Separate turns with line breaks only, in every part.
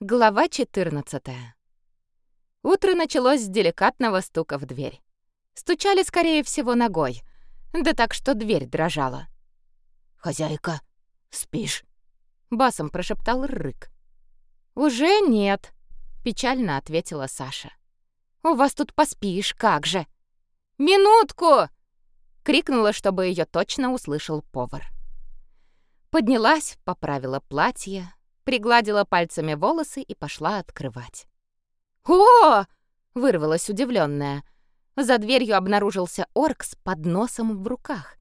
Глава 14. Утро началось с деликатного стука в дверь. Стучали, скорее всего, ногой, да так, что дверь дрожала.
«Хозяйка, спишь?»
— басом прошептал Рык. «Уже нет», — печально ответила Саша. «У вас тут поспишь, как же!» «Минутку!» — крикнула, чтобы ее точно услышал повар. Поднялась, поправила платье, пригладила пальцами волосы и пошла открывать. «О!» — вырвалась удивленная. За дверью обнаружился орк с подносом в руках.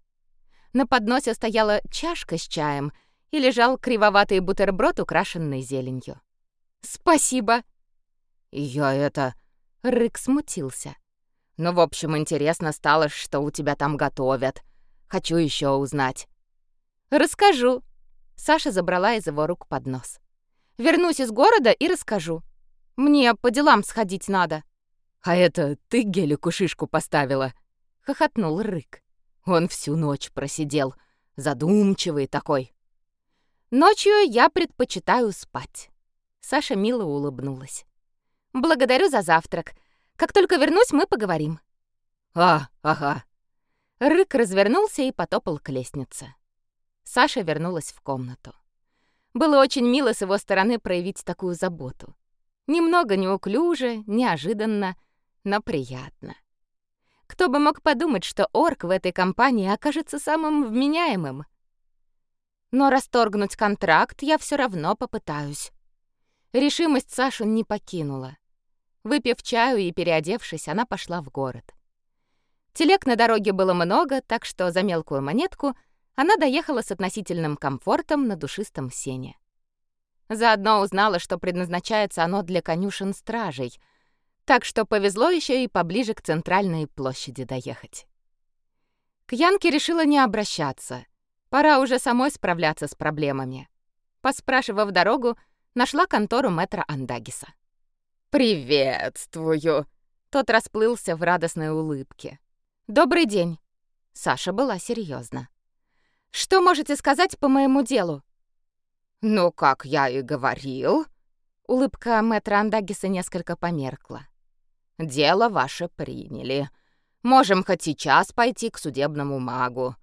На подносе стояла чашка с чаем и лежал кривоватый бутерброд, украшенный зеленью. «Спасибо!»
«Я это...»
— Рык смутился.
«Ну, в общем, интересно стало, что у тебя там готовят. Хочу еще узнать».
«Расскажу», Саша забрала из его рук поднос. «Вернусь из города и расскажу. Мне по делам сходить надо».
«А это ты Гелику шишку поставила?»
— хохотнул Рык.
Он всю ночь просидел, задумчивый такой.
«Ночью я предпочитаю спать». Саша мило улыбнулась. «Благодарю за завтрак. Как только вернусь, мы поговорим».
«А, ага».
Рык развернулся и потопал к лестнице. Саша вернулась в комнату. Было очень мило с его стороны проявить такую заботу. Немного неуклюже, неожиданно, но приятно. Кто бы мог подумать, что орк в этой компании окажется самым вменяемым. Но расторгнуть контракт я все равно попытаюсь. Решимость Сашу не покинула. Выпив чаю и переодевшись, она пошла в город. Телег на дороге было много, так что за мелкую монетку она доехала с относительным комфортом на душистом сене. Заодно узнала, что предназначается оно для конюшен стражей, так что повезло еще и поближе к центральной площади доехать. К Янке решила не обращаться. Пора уже самой справляться с проблемами. Поспрашивав дорогу, нашла контору мэтра Андагиса.
«Приветствую!»
Тот расплылся в радостной улыбке. «Добрый день!» Саша была серьезна. Что можете сказать по моему делу?
Ну, как я и говорил,
улыбка мэтра Андагиса несколько померкла.
Дело ваше приняли. Можем хоть сейчас пойти к судебному магу.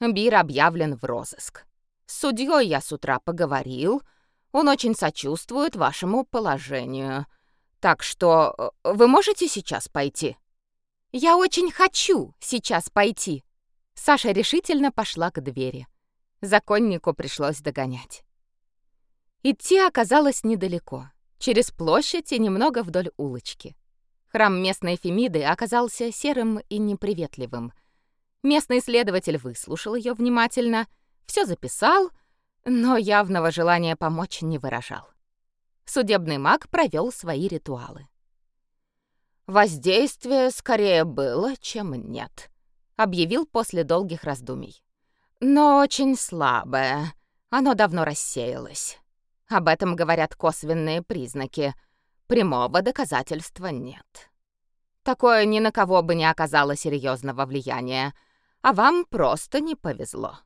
Бир объявлен в розыск. С судьей я с утра поговорил. Он очень сочувствует вашему положению. Так что э, вы можете сейчас пойти?
Я очень хочу сейчас пойти, Саша решительно пошла к двери. Законнику пришлось догонять. Идти оказалось недалеко, через площадь и немного вдоль улочки. Храм местной Фемиды оказался серым и неприветливым. Местный следователь выслушал ее внимательно, все записал, но явного желания помочь не выражал. Судебный маг провел свои ритуалы.
Воздействие скорее было, чем нет, объявил после долгих раздумий. Но очень слабое. Оно давно рассеялось. Об этом говорят косвенные признаки. Прямого доказательства нет. Такое ни на кого бы не оказало серьезного влияния, а вам просто не повезло.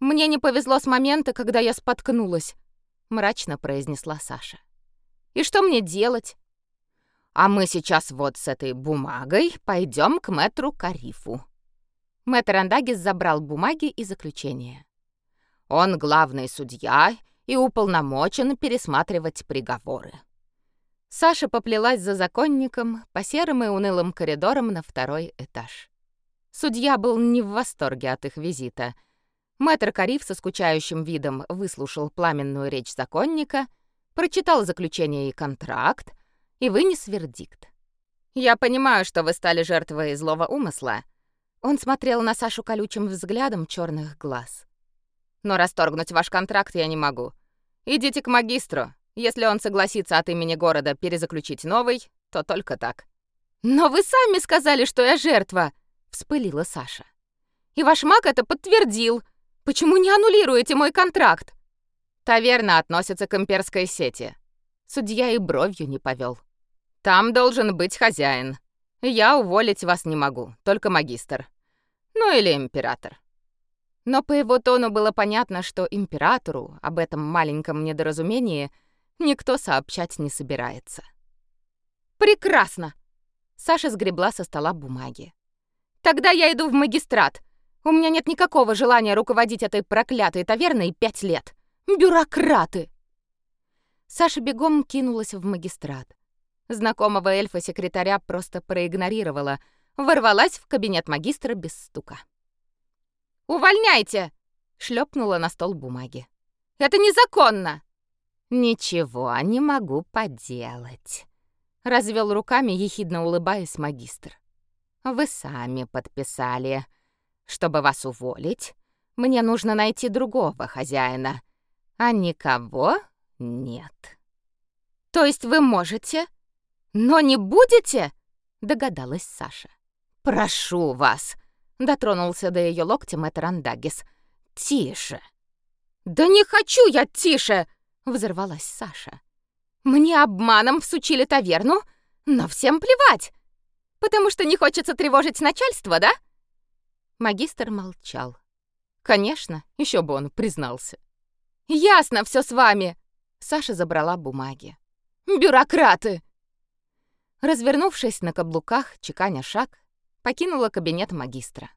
Мне не повезло с момента, когда я споткнулась, мрачно произнесла Саша. И что мне делать?
А мы сейчас вот с этой бумагой пойдем к мэтру Карифу.
Мэтр Андагис забрал бумаги и заключение.
Он главный судья и уполномочен пересматривать приговоры.
Саша поплелась за законником по серым и унылым коридорам на второй этаж. Судья был не в восторге от их визита. Мэтр Кариф со скучающим видом выслушал пламенную речь законника, прочитал заключение и контракт и вынес вердикт. «Я понимаю, что вы стали жертвой злого умысла», он смотрел на Сашу колючим взглядом черных глаз. «Но расторгнуть ваш контракт я не могу. Идите к магистру. Если он согласится от имени города перезаключить новый, то только так». «Но вы сами сказали, что я жертва!» — вспылила Саша. «И ваш маг это подтвердил. Почему не аннулируете мой контракт?» «Таверна относится к имперской сети». Судья и бровью не повел. «Там должен быть хозяин. Я уволить вас не могу, только магистр. Ну или император. Но по его тону было понятно, что императору об этом маленьком недоразумении никто сообщать не собирается. Прекрасно. Саша сгребла со стола бумаги. Тогда я иду в магистрат. У меня нет никакого желания руководить этой проклятой таверной пять лет. Бюрократы. Саша бегом кинулась в магистрат. Знакомого эльфа-секретаря просто проигнорировала, ворвалась в кабинет магистра без стука. «Увольняйте!» — шлепнула на стол бумаги. «Это незаконно!»
«Ничего не могу поделать», — развел руками, ехидно улыбаясь магистр. «Вы сами подписали. Чтобы вас уволить, мне нужно найти другого хозяина, а никого нет».
«То есть вы можете, но не будете?» — догадалась Саша.
«Прошу вас!» — дотронулся до ее локтя мэтр Андагис. «Тише!»
«Да не хочу я тише!» — взорвалась Саша. «Мне обманом всучили таверну, но всем плевать, потому что не хочется тревожить начальство, да?» Магистр молчал. Конечно, еще бы он признался. «Ясно все с вами!» Саша забрала бумаги. «Бюрократы!» Развернувшись на каблуках, чеканя шаг, покинула кабинет магистра.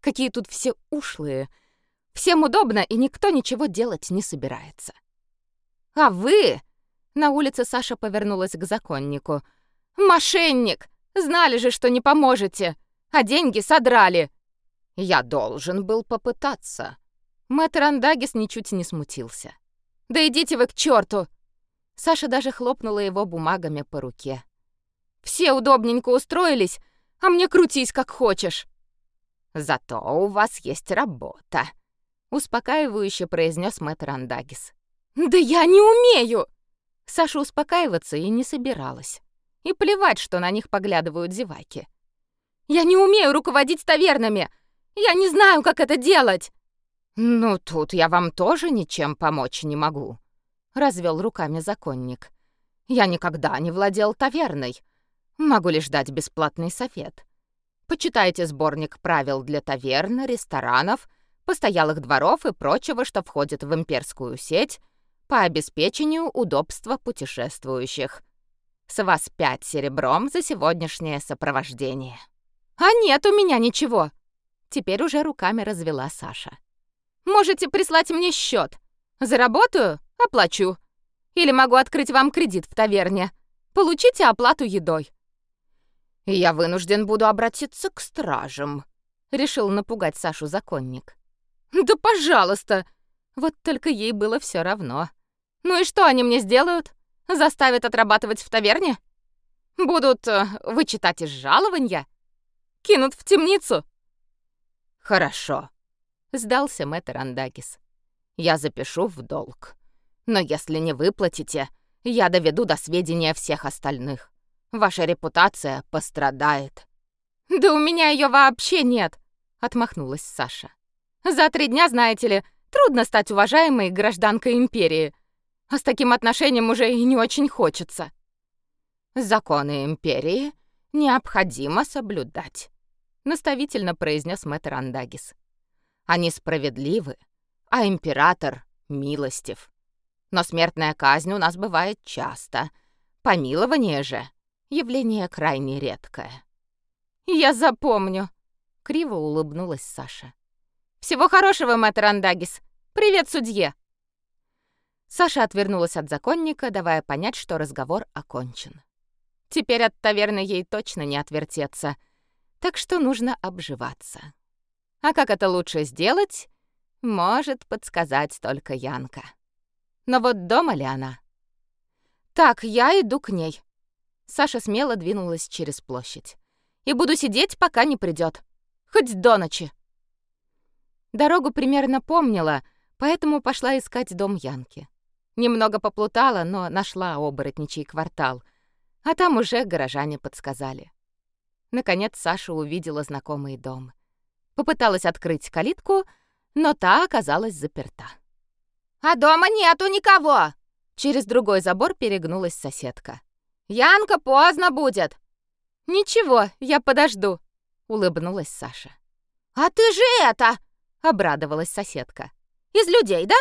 Какие тут все ушлые. Всем удобно, и никто ничего делать не собирается. «А вы...» — на улице Саша повернулась к законнику. «Мошенник! Знали же, что не поможете, а деньги содрали!»
«Я должен был попытаться».
Мэтр Андагис ничуть не смутился. «Да идите вы к черту! Саша даже хлопнула его бумагами по руке. «Все удобненько устроились, а мне крутись как хочешь».
«Зато у вас есть работа», — успокаивающе произнес мэтр Андагис.
«Да я не умею!» Саша успокаиваться и не собиралась. И плевать, что на них поглядывают зеваки. «Я не умею руководить тавернами! Я не знаю, как это делать!»
«Ну, тут я вам тоже ничем помочь не могу», — развел руками законник. «Я никогда не владел таверной. Могу лишь дать бесплатный совет. Почитайте сборник правил для таверн, ресторанов, постоялых дворов и прочего, что входит в имперскую сеть по обеспечению удобства путешествующих. С вас пять серебром за сегодняшнее сопровождение».
«А нет у меня ничего!» Теперь уже руками развела Саша. «Можете прислать мне счет. Заработаю — оплачу. Или могу открыть вам кредит в таверне. Получите оплату едой.
«Я вынужден буду обратиться к стражам», — решил напугать Сашу законник.
«Да пожалуйста!» Вот только ей было все равно. «Ну и что они мне сделают? Заставят отрабатывать в таверне? Будут э, вычитать из жалования? Кинут в темницу?»
«Хорошо», — сдался мэтр Андакис. «Я запишу в долг. Но если не выплатите, я доведу до сведения всех остальных. Ваша репутация пострадает».
«Да у меня ее вообще нет», — отмахнулась Саша. «За три дня, знаете ли, трудно стать уважаемой гражданкой империи. А с таким отношением уже и не очень хочется».
«Законы империи необходимо соблюдать», — наставительно произнес мэтр Андагис. «Они справедливы, а император милостив. Но смертная казнь у нас бывает часто. Помилование же явление крайне редкое.
«Я запомню», — криво улыбнулась Саша. «Всего хорошего, мэтр Андагис. Привет, судье!» Саша отвернулась от законника, давая понять, что разговор окончен. Теперь от таверны ей точно не отвертеться, так что нужно обживаться. А как это лучше сделать, может подсказать только Янка. Но вот дома ли она? «Так, я иду к ней», Саша смело двинулась через площадь. «И буду сидеть, пока не придет. Хоть до ночи». Дорогу примерно помнила, поэтому пошла искать дом Янки. Немного поплутала, но нашла оборотничий квартал. А там уже горожане подсказали. Наконец Саша увидела знакомый дом. Попыталась открыть калитку, но та оказалась заперта. «А дома нету никого!» Через другой забор перегнулась соседка. Янка поздно будет. Ничего, я подожду, улыбнулась Саша. А ты же это, обрадовалась соседка. Из людей, да?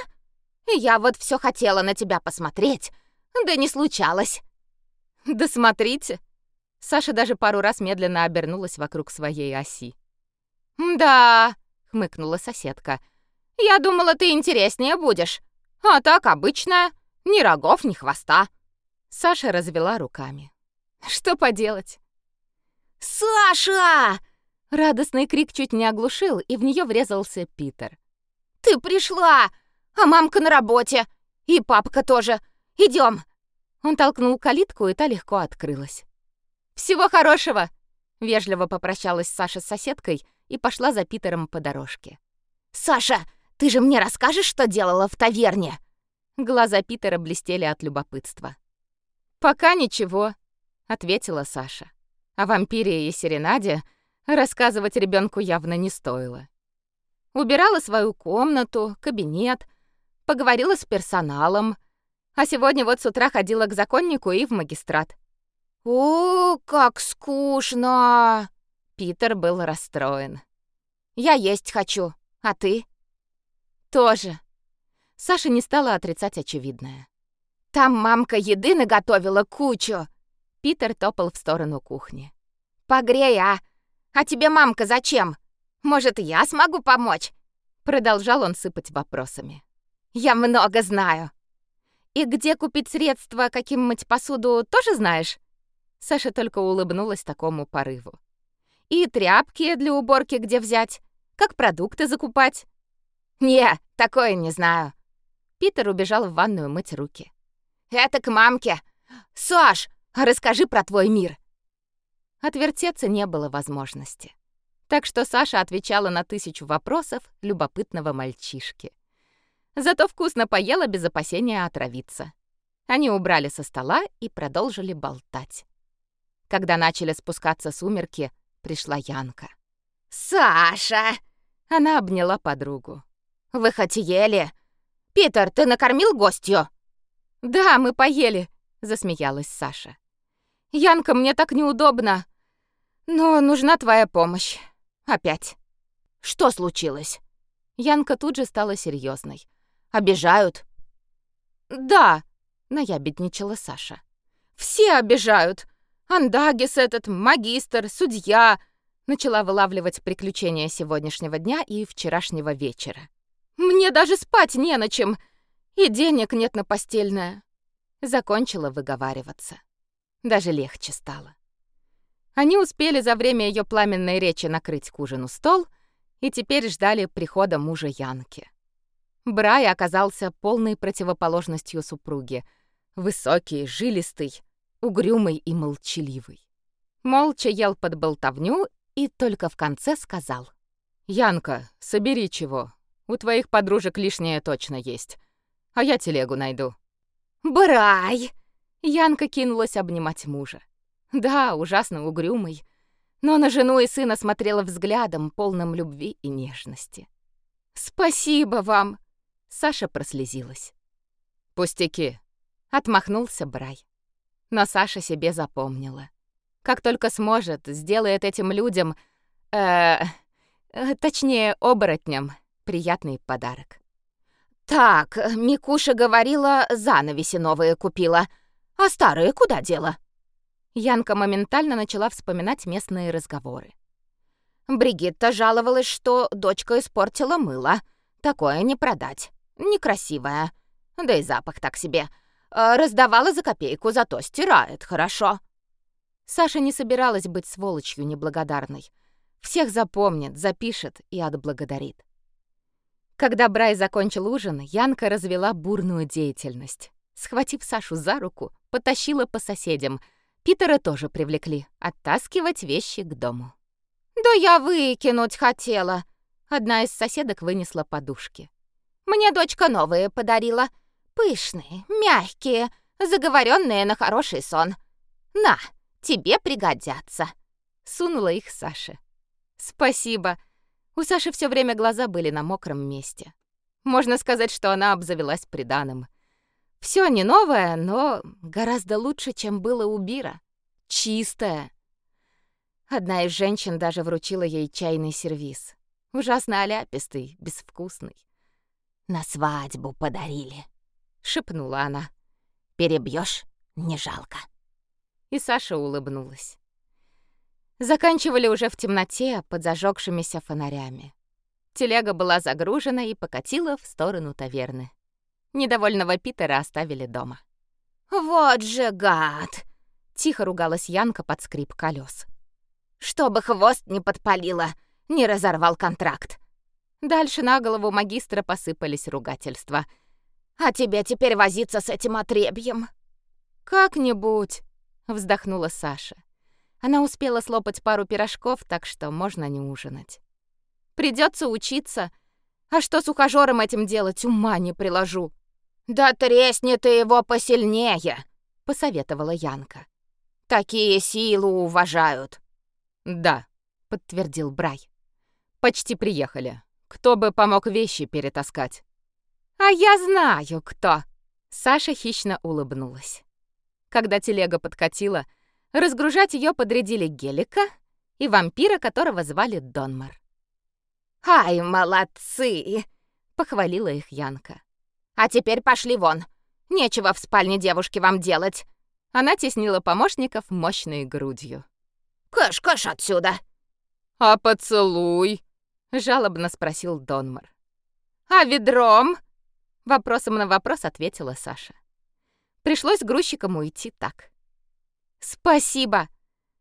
Я вот все хотела на тебя посмотреть.
Да не случалось.
Да смотрите. Саша даже пару раз медленно обернулась вокруг своей оси.
«Да», — хмыкнула соседка. «Я думала, ты интереснее будешь. А так обычная, ни рогов, ни хвоста».
Саша развела руками. «Что поделать?»
«Саша!»
Радостный крик чуть не оглушил, и в нее врезался Питер.
«Ты пришла! А мамка на работе! И папка тоже! Идем!»
Он толкнул калитку, и та легко открылась. «Всего хорошего!» — вежливо попрощалась Саша с соседкой и пошла за Питером по дорожке.
«Саша, ты же мне расскажешь, что делала в таверне?»
Глаза Питера блестели от любопытства. «Пока ничего», — ответила Саша. О вампире и серенаде рассказывать ребенку явно не стоило. Убирала свою комнату, кабинет, поговорила с персоналом, а сегодня вот с утра ходила к законнику и в магистрат.
«О, как скучно!»
Питер был расстроен.
«Я есть хочу, а ты?»
«Тоже». Саша не стала отрицать очевидное.
«Там мамка еды наготовила кучу!»
Питер топал в сторону кухни.
«Погрей, а! А тебе мамка зачем? Может, я смогу помочь?»
Продолжал он сыпать вопросами.
«Я много знаю».
«И где купить средства, каким мыть посуду, тоже знаешь?» Саша только улыбнулась такому порыву. «И тряпки для уборки где взять? Как продукты закупать?»
«Не, такое не знаю».
Питер убежал в ванную мыть руки.
«Это к мамке. Саш, расскажи про твой мир».
Отвертеться не было возможности. Так что Саша отвечала на тысячу вопросов любопытного мальчишки. Зато вкусно поела без опасения отравиться. Они убрали со стола и продолжили болтать. Когда начали спускаться сумерки, пришла Янка.
«Саша!»
Она обняла подругу.
«Вы хоть ели? Питер, ты накормил гостью?»
«Да, мы поели», — засмеялась Саша. «Янка, мне так неудобно. Но нужна твоя помощь. Опять.
Что случилось?
Янка тут же стала серьезной.
Обижают?
Да, наябедничала Саша. Все обижают. Андагис этот, магистр, судья. Начала вылавливать приключения сегодняшнего дня и вчерашнего вечера. Мне даже спать не на чем. И денег нет на постельное. Закончила выговариваться. Даже легче стало. Они успели за время ее пламенной речи накрыть к ужину стол и теперь ждали прихода мужа Янки. Брай оказался полной противоположностью супруги. Высокий, жилистый, угрюмый и молчаливый. Молча ел под болтовню и только в конце сказал. «Янка, собери чего. У твоих подружек лишнее точно есть. А я телегу найду».
«Брай!»
Янка кинулась обнимать мужа. Да, ужасно угрюмый, но на жену и сына смотрела взглядом, полным любви и нежности. «Спасибо вам!» Саша прослезилась. «Пустяки!» — отмахнулся Брай. Но Саша себе запомнила. Как только сможет, сделает этим людям, э, э точнее, оборотням, приятный подарок.
«Так, Микуша говорила, занавеси новые купила. А старые куда дела?»
Янка моментально начала вспоминать местные разговоры.
Бригитта жаловалась, что дочка испортила мыло. Такое не продать. Некрасивое. Да и запах так себе. А, раздавала за копейку, зато стирает хорошо.
Саша не собиралась быть сволочью неблагодарной. Всех запомнит, запишет и отблагодарит. Когда Брай закончил ужин, Янка развела бурную деятельность. Схватив Сашу за руку, потащила по соседям — Питера тоже привлекли оттаскивать вещи к дому.
«Да я выкинуть хотела!»
Одна из соседок вынесла подушки.
«Мне дочка новые подарила. Пышные, мягкие, заговоренные на хороший сон. На, тебе пригодятся!»
Сунула их Саше. «Спасибо!» У Саши все время глаза были на мокром месте. Можно сказать, что она обзавелась приданым. Все не новое, но гораздо лучше, чем было у Бира. Чистое. Одна из женщин даже вручила ей чайный сервиз. Ужасно оляпистый, безвкусный.
«На свадьбу подарили», —
шепнула она.
Перебьешь, не жалко.
И Саша улыбнулась. Заканчивали уже в темноте под зажегшимися фонарями. Телега была загружена и покатила в сторону таверны. Недовольного Питера оставили дома.
«Вот же гад!»
— тихо ругалась Янка под скрип колес.
«Чтобы хвост не подпалило, не разорвал контракт!»
Дальше на голову магистра посыпались ругательства.
«А тебе теперь возиться с этим отребьем?»
«Как-нибудь», — вздохнула Саша. Она успела слопать пару пирожков, так что можно не ужинать. Придется учиться. А что с ухажёром этим делать, ума не приложу.
Да тресни ты его посильнее,
посоветовала Янка.
Такие силу уважают.
Да, подтвердил Брай. Почти приехали. Кто бы помог вещи перетаскать?
А я знаю, кто.
Саша хищно улыбнулась. Когда телега подкатила, разгружать ее подрядили Гелика и вампира, которого звали Донмар.
«Ай, молодцы!» — похвалила их Янка. «А теперь пошли вон. Нечего в спальне девушки вам делать».
Она теснила помощников мощной грудью.
«Кыш-кыш отсюда!»
«А поцелуй?» — жалобно спросил Донмар.
«А ведром?»
— вопросом на вопрос ответила Саша. Пришлось грузчикам уйти так. «Спасибо!»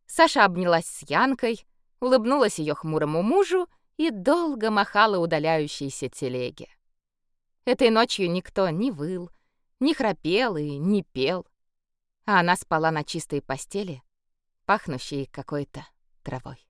Саша обнялась с Янкой, улыбнулась ее хмурому мужу и долго махала удаляющейся телеге. Этой ночью никто не выл, не храпел и не пел, а она спала на чистой постели, пахнущей какой-то травой.